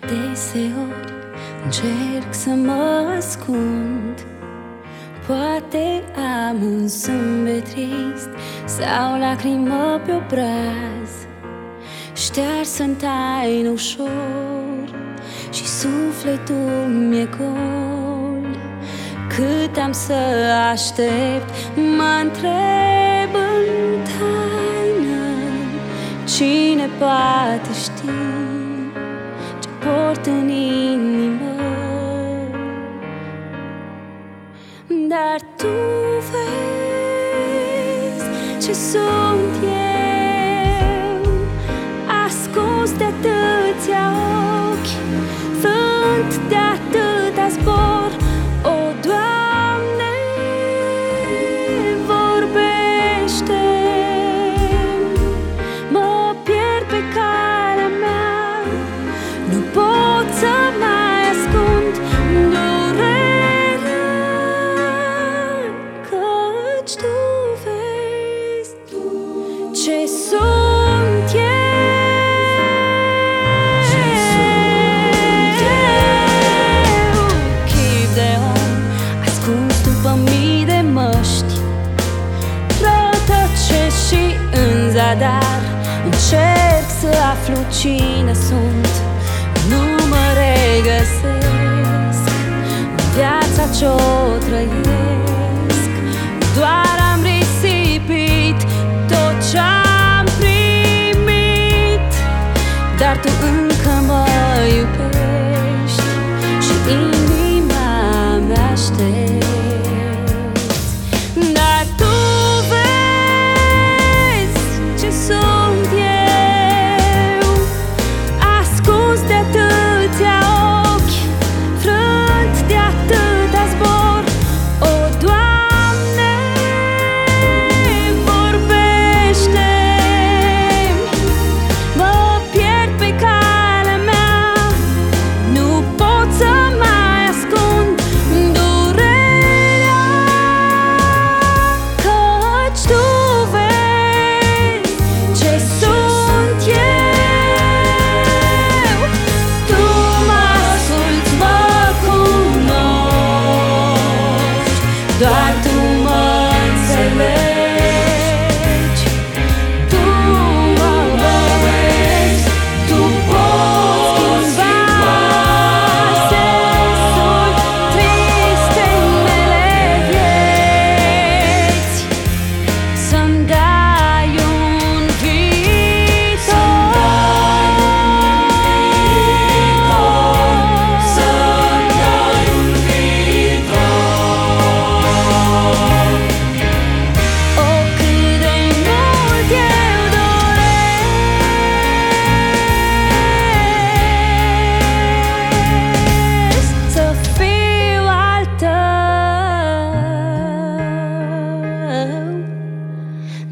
Deseori încerc să mă ascund. Poate am un zâmbet trist Sau lacrimă pe obraz Șters în taină ușor Și sufletul mi-e gol. Cât am să aștept Mă poate ști port în inimă. Dar tu vezi ce sunt eu Încerc să aflu cine sunt. Nu mă regăsesc În viața ce-o trăiesc. Doar am risipit tot ce-am primit. Dar tu încă mă iubești Și inima mea aștepți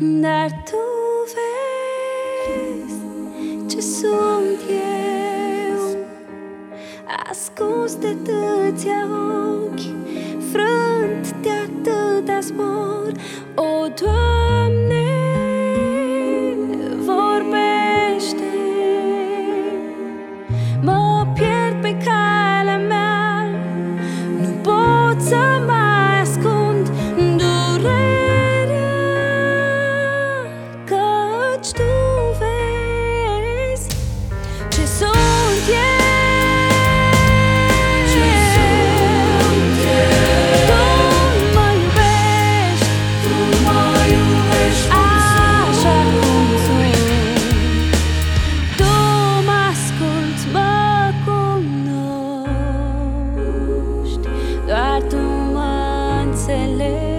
Dar tu vezi ce sunt eu. Ascuns de atâția ochi Frânt de atâta zbor O, Doamne, mesele